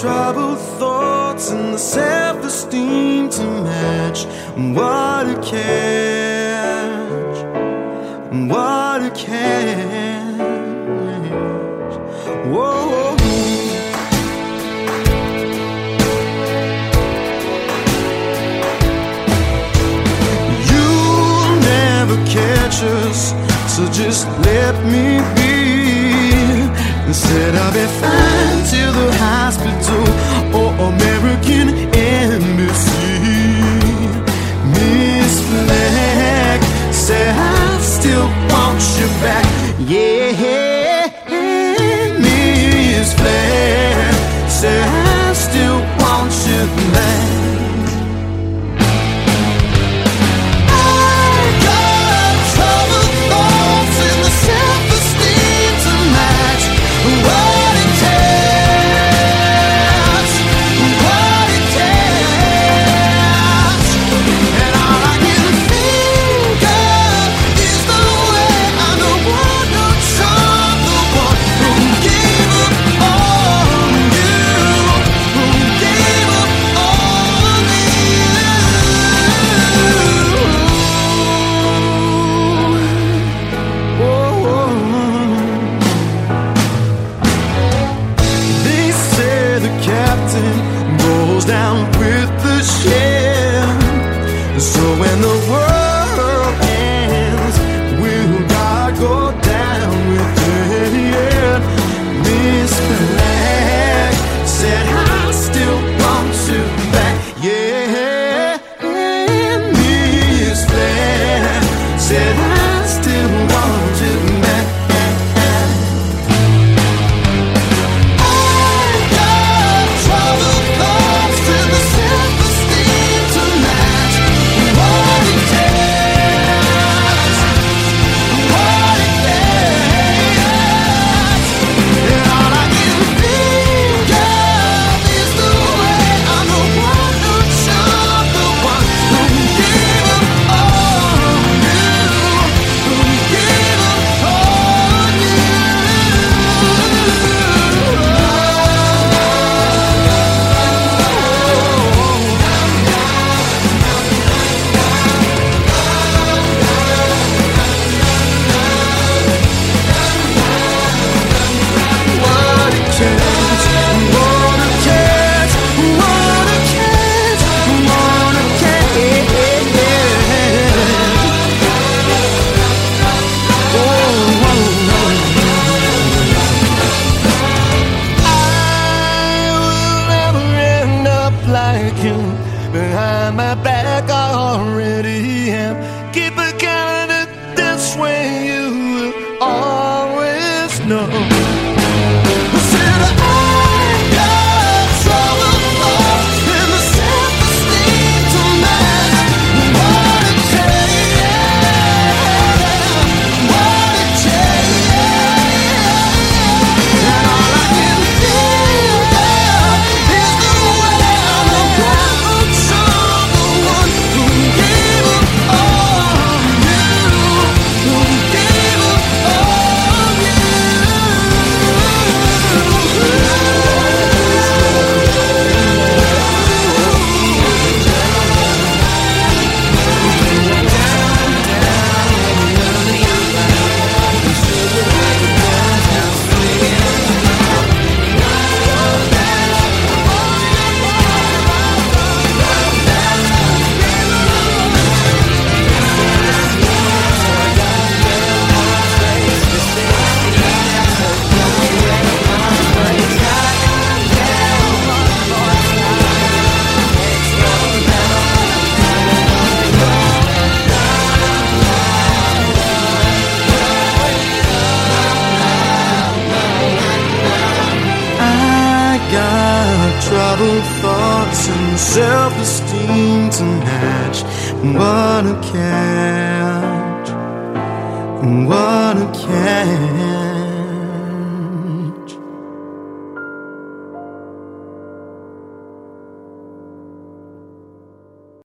troubled thoughts and the self esteem to match. What a catch! What a catch! Whoa. You'll never catch us, so just let me be. Said I'll be fine till the hospital down with the shame. So when the world behind my back. I already am. Keep a calendar this way, you will always know. troubled thoughts and self-esteem to match. What a catch! What a catch!